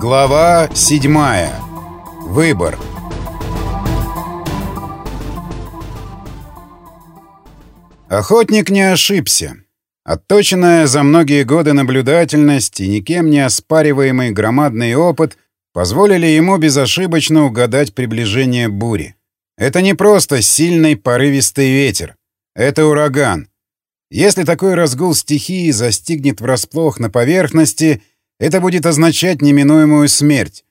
Глава 7. Выбор. Охотник не ошибся. Отточенная за многие годы наблюдательность и никем не оспариваемый громадный опыт позволили ему безошибочно угадать приближение бури. Это не просто сильный порывистый ветер. Это ураган. Если такой разгул стихии застигнет врасплох на поверхности, это будет означать неминуемую смерть.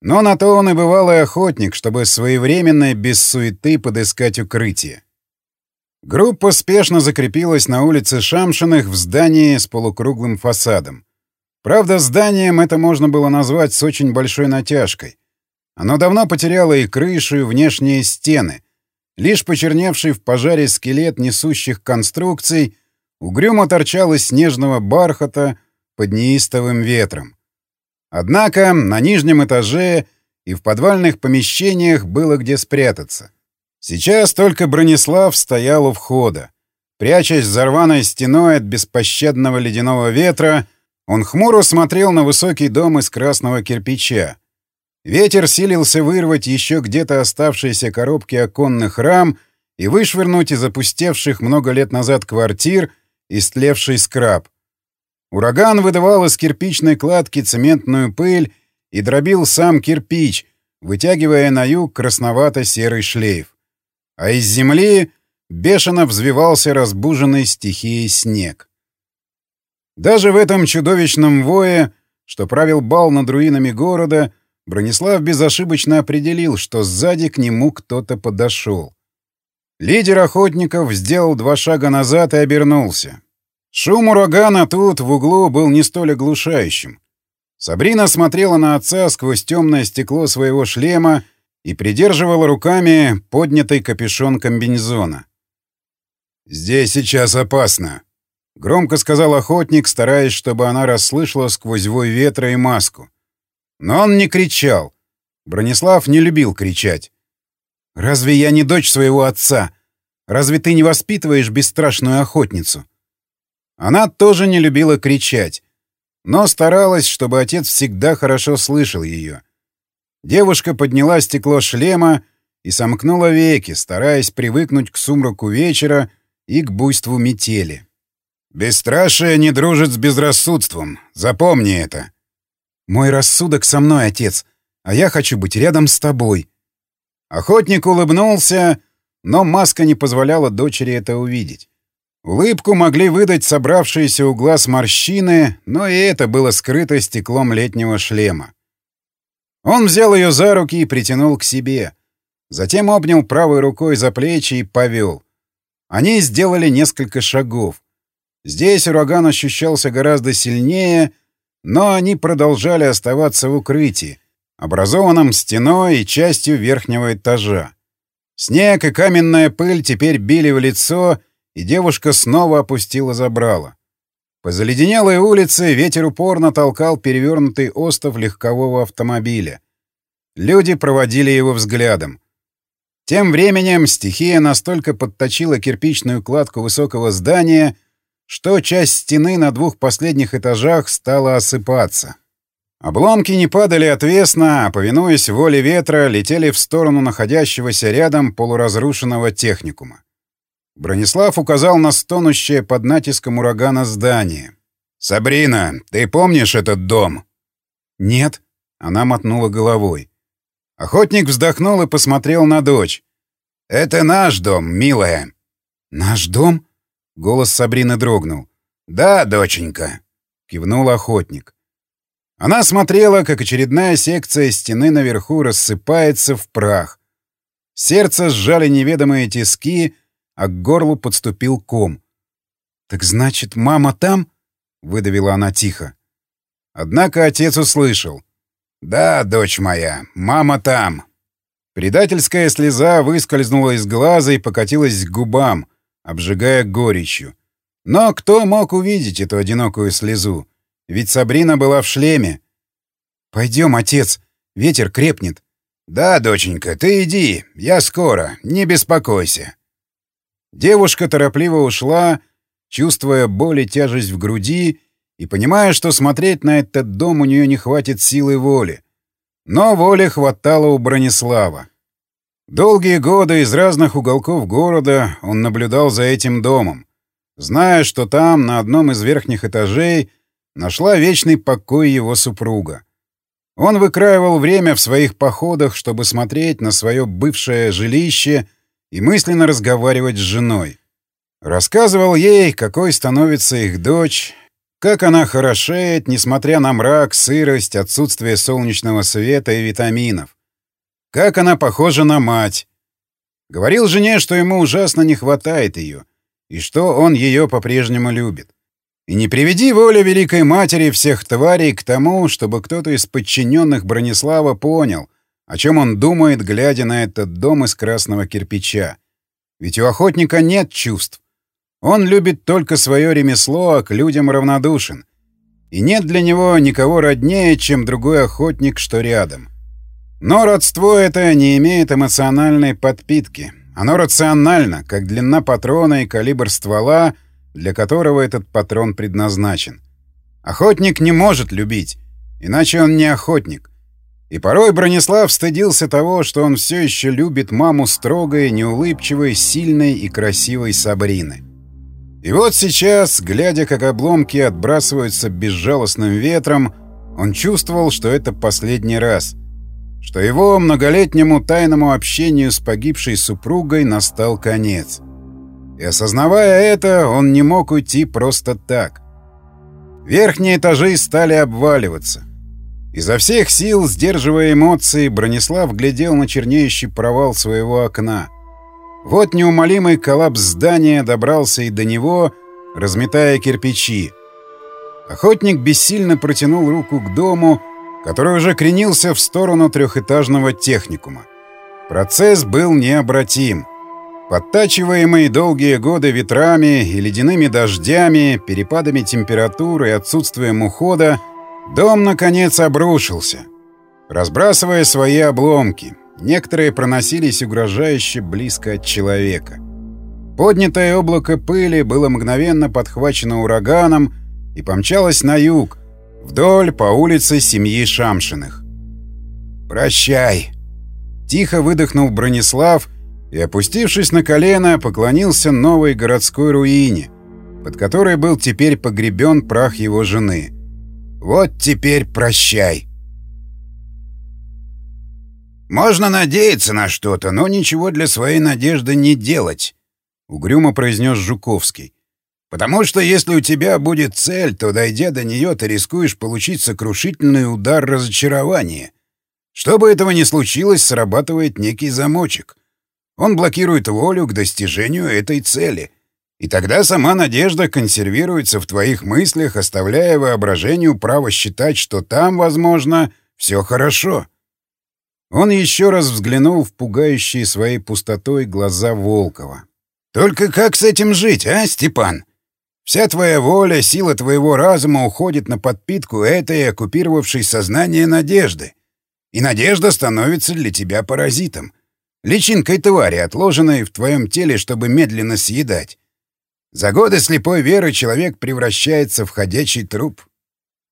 Но на то он и бывалый охотник, чтобы своевременно без суеты подыскать укрытие. Группа спешно закрепилась на улице Шамшиных в здании с полукруглым фасадом. Правда, зданием это можно было назвать с очень большой натяжкой. Оно давно потеряло и крышу, и внешние стены. Лишь почерневший в пожаре скелет несущих конструкций угрюмо торчал из снежного бархата под неистовым ветром. Однако на нижнем этаже и в подвальных помещениях было где спрятаться. Сейчас только Бронислав стоял у входа. Прячась за рваной стеной от беспощадного ледяного ветра, он хмуро смотрел на высокий дом из красного кирпича. Ветер силился вырвать еще где-то оставшиеся коробки оконных рам и вышвырнуть из опустевших много лет назад квартир истлевший скраб. Ураган выдавал из кирпичной кладки цементную пыль и дробил сам кирпич, вытягивая на юг красновато-серый шлейф а из земли бешено взвивался разбуженный стихией снег. Даже в этом чудовищном вое, что правил бал над руинами города, Бронислав безошибочно определил, что сзади к нему кто-то подошел. Лидер охотников сделал два шага назад и обернулся. Шум урагана тут, в углу, был не столь оглушающим. Сабрина смотрела на отца сквозь темное стекло своего шлема и придерживала руками поднятый капюшон комбинезона. «Здесь сейчас опасно», — громко сказал охотник, стараясь, чтобы она расслышала сквозь вой ветра и маску. Но он не кричал. Бронислав не любил кричать. «Разве я не дочь своего отца? Разве ты не воспитываешь бесстрашную охотницу?» Она тоже не любила кричать, но старалась, чтобы отец всегда хорошо слышал ее. Девушка подняла стекло шлема и сомкнула веки, стараясь привыкнуть к сумраку вечера и к буйству метели. «Бесстрашие не дружит с безрассудством. Запомни это». «Мой рассудок со мной, отец, а я хочу быть рядом с тобой». Охотник улыбнулся, но маска не позволяла дочери это увидеть. Улыбку могли выдать собравшиеся у глаз морщины, но и это было скрыто стеклом летнего шлема. Он взял ее за руки и притянул к себе. Затем обнял правой рукой за плечи и повел. Они сделали несколько шагов. Здесь ураган ощущался гораздо сильнее, но они продолжали оставаться в укрытии, образованном стеной и частью верхнего этажа. Снег и каменная пыль теперь били в лицо, и девушка снова опустила забрало. По заледенелой улице ветер упорно толкал перевернутый остов легкового автомобиля. Люди проводили его взглядом. Тем временем стихия настолько подточила кирпичную кладку высокого здания, что часть стены на двух последних этажах стала осыпаться. Обломки не падали отвесно, а, повинуясь воле ветра, летели в сторону находящегося рядом полуразрушенного техникума. Бронислав указал на стонущее под натиском урагана здание. «Сабрина, ты помнишь этот дом?» «Нет», — она мотнула головой. Охотник вздохнул и посмотрел на дочь. «Это наш дом, милая». «Наш дом?» — голос Сабрины дрогнул. «Да, доченька», — кивнул охотник. Она смотрела, как очередная секция стены наверху рассыпается в прах. Сердце сжали неведомые тиски, а к горлу подступил ком. «Так значит, мама там?» — выдавила она тихо. Однако отец услышал. «Да, дочь моя, мама там». Предательская слеза выскользнула из глаза и покатилась к губам, обжигая горечью. Но кто мог увидеть эту одинокую слезу? Ведь Сабрина была в шлеме. «Пойдем, отец, ветер крепнет». «Да, доченька, ты иди, я скоро, не беспокойся». Девушка торопливо ушла, чувствуя боль и тяжесть в груди и понимая, что смотреть на этот дом у нее не хватит силы воли. Но воли хватало у Бронислава. Долгие годы из разных уголков города он наблюдал за этим домом, зная, что там, на одном из верхних этажей, нашла вечный покой его супруга. Он выкраивал время в своих походах, чтобы смотреть на свое бывшее жилище и мысленно разговаривать с женой. Рассказывал ей, какой становится их дочь, как она хорошеет, несмотря на мрак, сырость, отсутствие солнечного света и витаминов. Как она похожа на мать. Говорил жене, что ему ужасно не хватает ее, и что он ее по-прежнему любит. И не приведи воля Великой Матери всех тварей к тому, чтобы кто-то из подчиненных Бронислава понял, о чем он думает, глядя на этот дом из красного кирпича. Ведь у охотника нет чувств. Он любит только свое ремесло, а к людям равнодушен. И нет для него никого роднее, чем другой охотник, что рядом. Но родство это не имеет эмоциональной подпитки. Оно рационально, как длина патрона и калибр ствола, для которого этот патрон предназначен. Охотник не может любить, иначе он не охотник. И порой Бронислав стыдился того, что он все еще любит маму строгой, неулыбчивой, сильной и красивой Сабрины. И вот сейчас, глядя, как обломки отбрасываются безжалостным ветром, он чувствовал, что это последний раз, что его многолетнему тайному общению с погибшей супругой настал конец. И осознавая это, он не мог уйти просто так. Верхние этажи стали обваливаться. Изо всех сил, сдерживая эмоции, Бронислав глядел на чернеющий провал своего окна — вот неумолимый коллапс здания добрался и до него, разметая кирпичи. Охотник бессильно протянул руку к дому, который уже кренился в сторону трехэтажного техникума. Процесс был необратим. Подтачиваемый долгие годы ветрами и ледяными дождями, перепадами температуры и отсутствием ухода, дом, наконец, обрушился, разбрасывая свои обломки — Некоторые проносились угрожающе близко от человека. Поднятое облако пыли было мгновенно подхвачено ураганом и помчалось на юг, вдоль по улице семьи Шамшиных. «Прощай!» Тихо выдохнул Бронислав и, опустившись на колено, поклонился новой городской руине, под которой был теперь погребен прах его жены. «Вот теперь прощай!» «Можно надеяться на что-то, но ничего для своей надежды не делать», — угрюмо произнес Жуковский. «Потому что если у тебя будет цель, то, дойдя до нее, ты рискуешь получить сокрушительный удар разочарования. Чтобы этого не случилось, срабатывает некий замочек. Он блокирует волю к достижению этой цели. И тогда сама надежда консервируется в твоих мыслях, оставляя воображению право считать, что там, возможно, все хорошо». Он еще раз взглянул в пугающие своей пустотой глаза Волкова. «Только как с этим жить, а, Степан? Вся твоя воля, сила твоего разума уходит на подпитку этой оккупировавшей сознание надежды. И надежда становится для тебя паразитом. Личинкой твари, отложенной в твоем теле, чтобы медленно съедать. За годы слепой веры человек превращается в ходячий труп.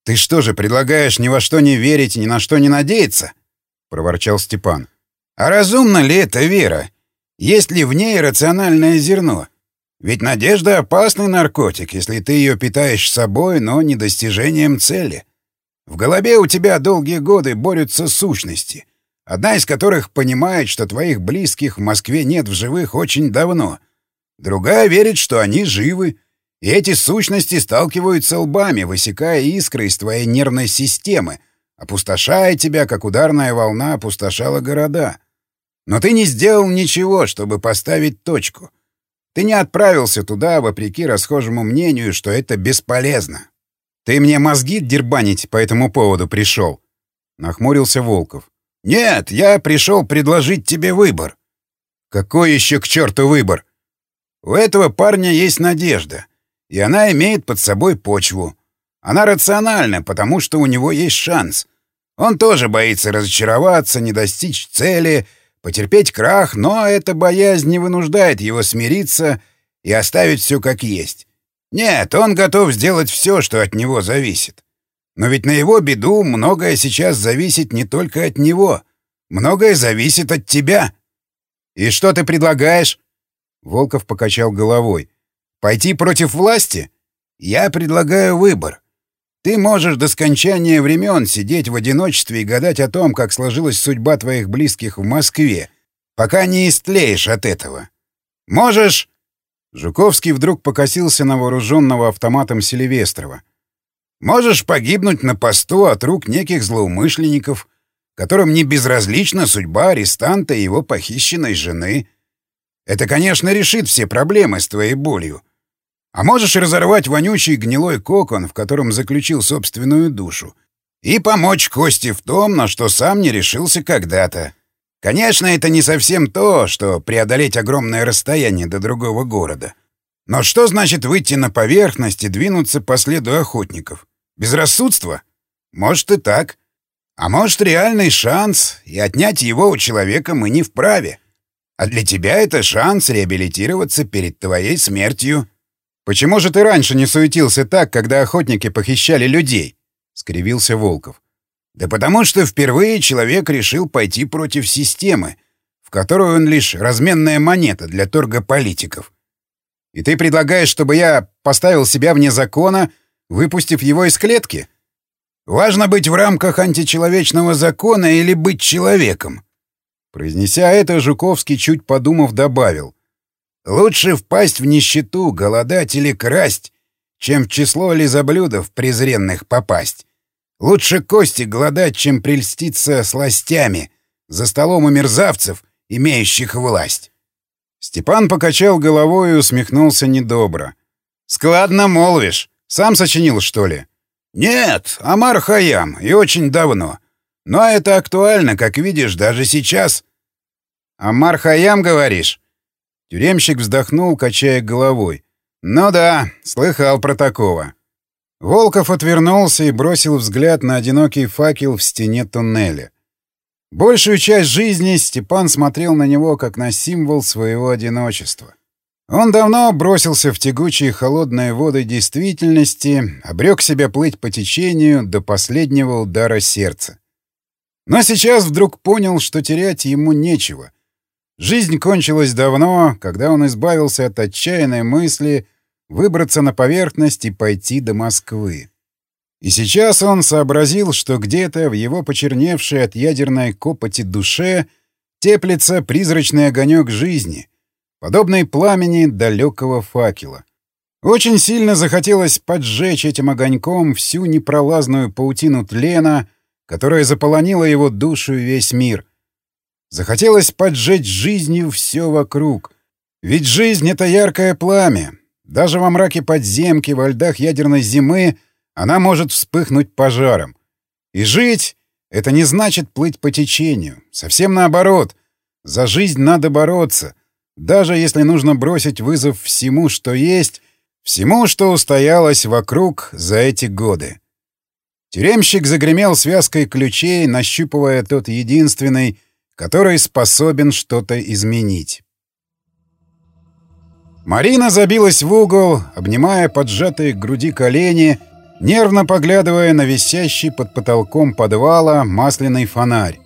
Ты что же, предлагаешь ни во что не верить ни на что не надеяться?» — проворчал Степан. «А разумна ли эта вера? Есть ли в ней рациональное зерно? Ведь надежда — опасный наркотик, если ты ее питаешь собой, но не достижением цели. В голове у тебя долгие годы борются сущности, одна из которых понимает, что твоих близких в Москве нет в живых очень давно. Другая верит, что они живы, и эти сущности сталкиваются лбами, высекая искры из твоей нервной системы, опустошая тебя, как ударная волна опустошала города. Но ты не сделал ничего, чтобы поставить точку. Ты не отправился туда, вопреки расхожему мнению, что это бесполезно. Ты мне мозги дербанить по этому поводу пришел? Нахмурился Волков. Нет, я пришел предложить тебе выбор. Какой еще к черту выбор? У этого парня есть надежда, и она имеет под собой почву. Она рациональна, потому что у него есть шанс. Он тоже боится разочароваться, не достичь цели, потерпеть крах, но эта боязнь не вынуждает его смириться и оставить все как есть. Нет, он готов сделать все, что от него зависит. Но ведь на его беду многое сейчас зависит не только от него. Многое зависит от тебя. И что ты предлагаешь? Волков покачал головой. Пойти против власти? Я предлагаю выбор. Ты можешь до скончания времен сидеть в одиночестве и гадать о том, как сложилась судьба твоих близких в Москве, пока не истлеешь от этого. Можешь... Жуковский вдруг покосился на вооруженного автоматом Селивестрова. Можешь погибнуть на посту от рук неких злоумышленников, которым не безразлична судьба арестанта и его похищенной жены. Это, конечно, решит все проблемы с твоей болью. А можешь разорвать вонючий гнилой кокон, в котором заключил собственную душу, и помочь Косте в том, на что сам не решился когда-то. Конечно, это не совсем то, что преодолеть огромное расстояние до другого города. Но что значит выйти на поверхность и двинуться по следу охотников? Безрассудство? Может и так. А может реальный шанс, и отнять его у человека мы не вправе. А для тебя это шанс реабилитироваться перед твоей смертью. «Почему же ты раньше не суетился так, когда охотники похищали людей?» — скривился Волков. «Да потому что впервые человек решил пойти против системы, в которую он лишь разменная монета для торга политиков. И ты предлагаешь, чтобы я поставил себя вне закона, выпустив его из клетки?» «Важно быть в рамках античеловечного закона или быть человеком?» Произнеся это, Жуковский, чуть подумав, добавил. Лучше впасть в нищету, голодать или красть, чем в число лизоблюдов презренных попасть. Лучше кости голодать, чем прельститься сластями за столом у мерзавцев, имеющих власть. Степан покачал головой и усмехнулся недобро. «Складно молвишь. Сам сочинил, что ли?» «Нет, Амар Хаям, и очень давно. Но это актуально, как видишь, даже сейчас». «Амар Хаям, говоришь?» Тюремщик вздохнул, качая головой. «Ну да, слыхал про такого». Волков отвернулся и бросил взгляд на одинокий факел в стене туннеля. Большую часть жизни Степан смотрел на него как на символ своего одиночества. Он давно бросился в тягучие холодные воды действительности, обрек себя плыть по течению до последнего удара сердца. Но сейчас вдруг понял, что терять ему нечего, Жизнь кончилась давно, когда он избавился от отчаянной мысли выбраться на поверхность и пойти до Москвы. И сейчас он сообразил, что где-то в его почерневшей от ядерной копоти душе теплится призрачный огонек жизни, подобный пламени далекого факела. Очень сильно захотелось поджечь этим огоньком всю непролазную паутину тлена, которая заполонила его душу и весь мир — Захотелось поджечь жизнью все вокруг. Ведь жизнь — это яркое пламя. Даже во мраке подземки, во льдах ядерной зимы она может вспыхнуть пожаром. И жить — это не значит плыть по течению. Совсем наоборот. За жизнь надо бороться. Даже если нужно бросить вызов всему, что есть, всему, что устоялось вокруг за эти годы. Тюремщик загремел связкой ключей, нащупывая тот единственный, который способен что-то изменить. Марина забилась в угол, обнимая поджатые к груди колени, нервно поглядывая на висящий под потолком подвала масляный фонарь.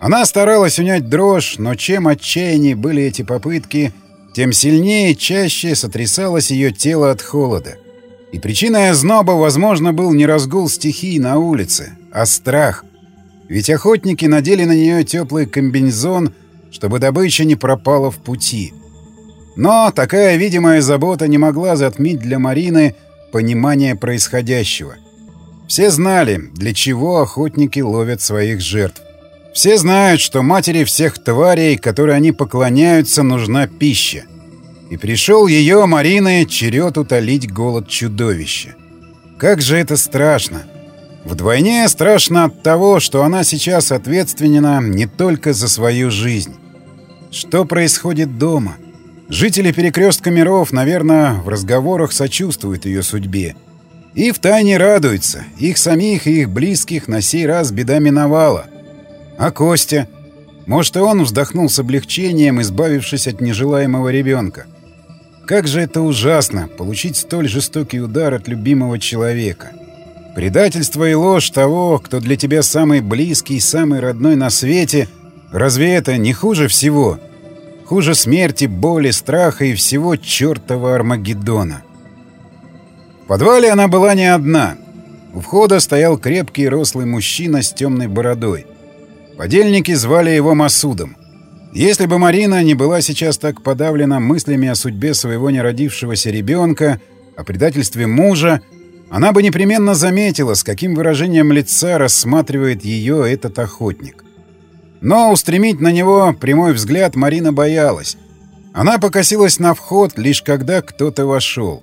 Она старалась унять дрожь, но чем отчаяннее были эти попытки, тем сильнее и чаще сотрясалось ее тело от холода. И причиной озноба, возможно, был не разгул стихий на улице, а страх. Ведь охотники надели на нее теплый комбинезон, чтобы добыча не пропала в пути. Но такая видимая забота не могла затмить для Марины понимание происходящего. Все знали, для чего охотники ловят своих жертв. Все знают, что матери всех тварей, которые они поклоняются, нужна пища. И пришел ее, Марины, черед утолить голод чудовища. Как же это страшно! Вдвойне страшно от того, что она сейчас ответственна не только за свою жизнь. Что происходит дома? Жители перекрестка миров, наверное, в разговорах сочувствуют ее судьбе. И втайне радуются. Их самих и их близких на сей раз беда миновала. А Костя? Может, и он вздохнул с облегчением, избавившись от нежелаемого ребенка. как же это ужасно — получить столь жестокий удар от любимого человека. Предательство и ложь того, кто для тебя самый близкий и самый родной на свете, разве это не хуже всего? Хуже смерти, боли, страха и всего чертова Армагеддона. В подвале она была не одна. У входа стоял крепкий рослый мужчина с темной бородой. Подельники звали его Масудом. Если бы Марина не была сейчас так подавлена мыслями о судьбе своего неродившегося ребенка, о предательстве мужа, она бы непременно заметила, с каким выражением лица рассматривает ее этот охотник. Но устремить на него прямой взгляд Марина боялась. Она покосилась на вход, лишь когда кто-то вошел.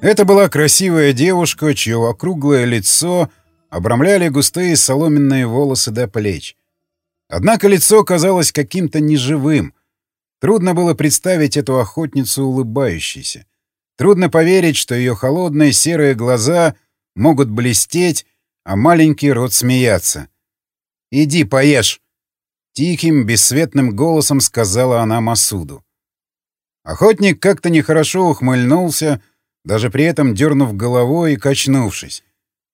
Это была красивая девушка, чье округлое лицо обрамляли густые соломенные волосы до плеч. Однако лицо казалось каким-то неживым. Трудно было представить эту охотницу улыбающейся. Трудно поверить, что ее холодные серые глаза могут блестеть, а маленький рот смеяться. «Иди поешь!» — тихим, бесцветным голосом сказала она Масуду. Охотник как-то нехорошо ухмыльнулся, даже при этом дернув головой и качнувшись.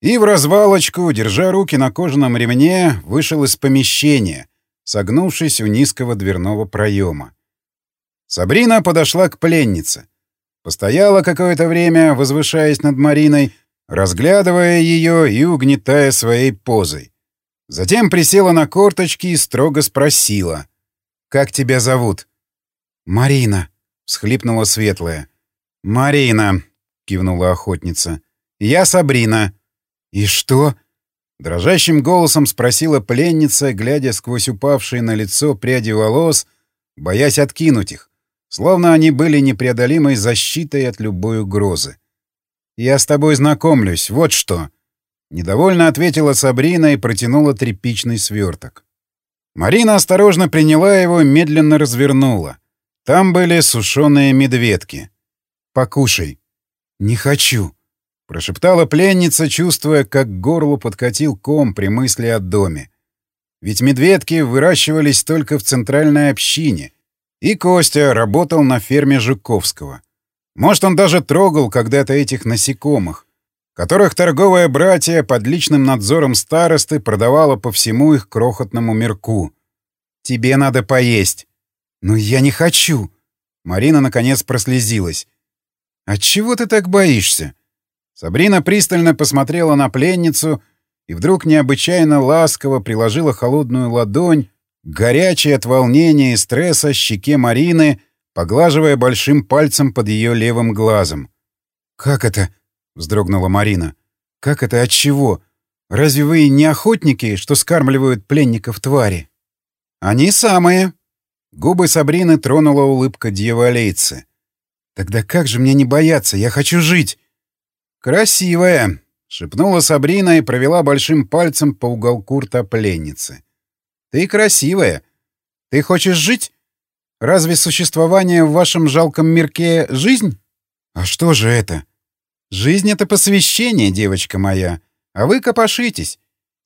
И в развалочку, держа руки на кожаном ремне, вышел из помещения, согнувшись у низкого дверного проема. Сабрина подошла к пленнице. Постояла какое-то время, возвышаясь над Мариной, разглядывая ее и угнетая своей позой. Затем присела на корточки и строго спросила. «Как тебя зовут?» «Марина», — всхлипнула Светлая. «Марина», — кивнула охотница. «Я Сабрина». «И что?» Дрожащим голосом спросила пленница, глядя сквозь упавшие на лицо пряди волос, боясь откинуть их, словно они были непреодолимой защитой от любой угрозы. «Я с тобой знакомлюсь, вот что!» Недовольно ответила Сабрина и протянула тряпичный сверток. Марина осторожно приняла его и медленно развернула. Там были сушеные медведки. «Покушай». «Не хочу», Прошептала пленница, чувствуя, как к горлу подкатил ком при мысли о доме. Ведь медведки выращивались только в центральной общине, и Костя работал на ферме Жуковского. Может, он даже трогал когда-то этих насекомых, которых торговое братья под личным надзором старосты продавало по всему их крохотному мирку. «Тебе надо поесть». «Но я не хочу». Марина, наконец, прослезилась. «Отчего ты так боишься?» Сабрина пристально посмотрела на пленницу и вдруг необычайно ласково приложила холодную ладонь горячей от волнения и стресса щеке Марины, поглаживая большим пальцем под ее левым глазом. «Как это?» — вздрогнула Марина. «Как это от чего? Разве вы не охотники, что скармливают пленников твари?» «Они самые!» Губы Сабрины тронула улыбка дьяволейцы. «Тогда как же мне не бояться? Я хочу жить!» «Красивая!» — шепнула Сабрина и провела большим пальцем по уголку рта пленницы. «Ты красивая. Ты хочешь жить? Разве существование в вашем жалком мирке — жизнь? А что же это? Жизнь — это посвящение, девочка моя. А вы копошитесь.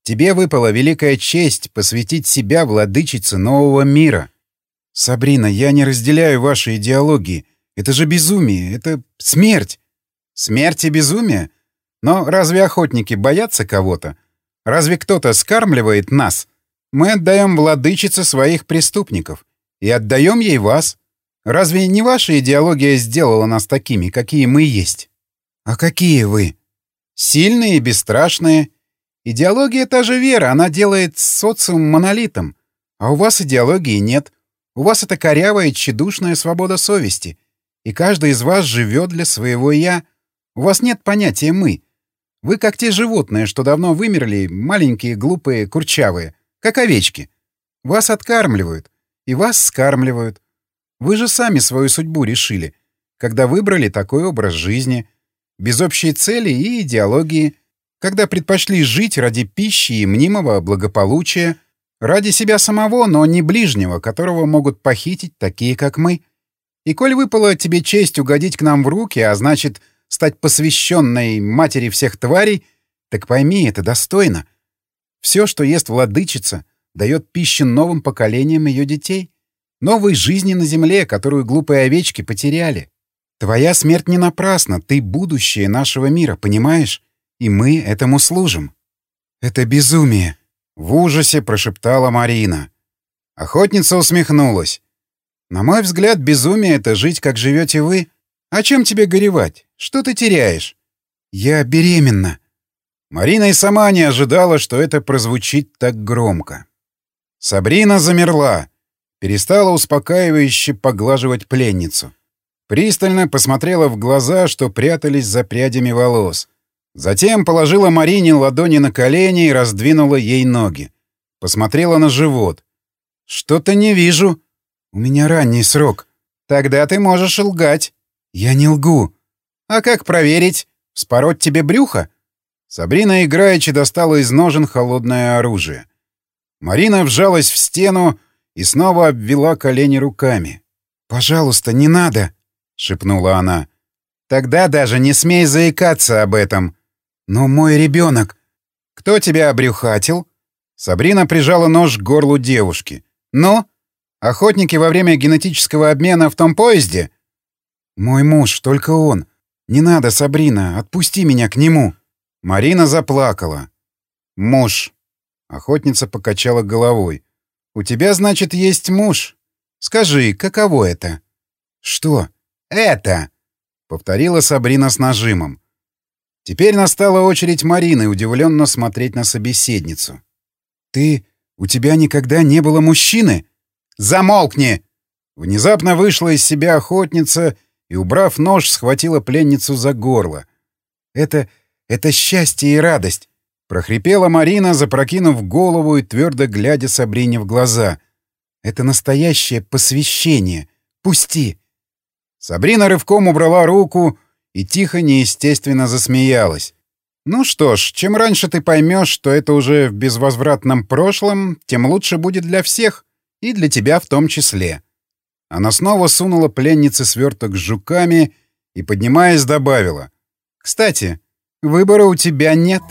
Тебе выпала великая честь посвятить себя владычице нового мира. Сабрина, я не разделяю ваши идеологии. Это же безумие, это смерть. Смерть и безумие? Но разве охотники боятся кого-то? Разве кто-то скармливает нас? Мы отдаем владычице своих преступников. И отдаем ей вас. Разве не ваша идеология сделала нас такими, какие мы есть? А какие вы? Сильные и бесстрашные. Идеология та же вера, она делает социум монолитом. А у вас идеологии нет. У вас это корявая, тщедушная свобода совести. И каждый из вас живет для своего «я», у вас нет понятия «мы». Вы как те животные, что давно вымерли, маленькие, глупые, курчавые, как овечки. Вас откармливают, и вас скармливают. Вы же сами свою судьбу решили, когда выбрали такой образ жизни, без общей цели и идеологии, когда предпочли жить ради пищи и мнимого благополучия, ради себя самого, но не ближнего, которого могут похитить такие, как мы. И коль выпала тебе честь угодить к нам в руки, а значит — стать посвященной матери всех тварей, так пойми, это достойно. Все, что ест владычица, дает пищу новым поколениям ее детей, новой жизни на земле, которую глупые овечки потеряли. Твоя смерть не напрасна, ты будущее нашего мира, понимаешь? И мы этому служим. Это безумие, в ужасе прошептала Марина. Охотница усмехнулась. На мой взгляд, безумие — это жить, как живете вы. О чем тебе горевать? Что ты теряешь? Я беременна. Марина и сама не ожидала, что это прозвучит так громко. Сабрина замерла, перестала успокаивающе поглаживать пленницу. Пристально посмотрела в глаза, что прятались за прядями волос. Затем положила Марине ладони на колени и раздвинула ей ноги. Посмотрела на живот. «Что-то не вижу. У меня ранний срок. Тогда ты можешь лгать». «Я не лгу». «А как проверить? Спороть тебе брюхо?» Сабрина играючи достала из ножен холодное оружие. Марина вжалась в стену и снова обвела колени руками. «Пожалуйста, не надо!» — шепнула она. «Тогда даже не смей заикаться об этом. Но мой ребенок...» «Кто тебя обрюхатил?» Сабрина прижала нож к горлу девушки. «Ну? Охотники во время генетического обмена в том поезде?» «Мой муж, только он. Не надо, Сабрина, отпусти меня к нему». Марина заплакала. «Муж». Охотница покачала головой. «У тебя, значит, есть муж? Скажи, каково это?» «Что?» «Это!» — повторила Сабрина с нажимом. Теперь настала очередь Марины удивленно смотреть на собеседницу. «Ты... у тебя никогда не было мужчины?» «Замолкни!» Внезапно вышла из себя охотница и, убрав нож, схватила пленницу за горло. «Это... Это счастье и радость!» — прохрипела Марина, запрокинув голову и твердо глядя Сабрине в глаза. «Это настоящее посвящение! Пусти!» Сабрина рывком убрала руку и тихо, неестественно засмеялась. «Ну что ж, чем раньше ты поймешь, что это уже в безвозвратном прошлом, тем лучше будет для всех, и для тебя в том числе». Она снова сунула пленнице сверток с жуками и, поднимаясь, добавила. «Кстати, Выбора у тебя нет.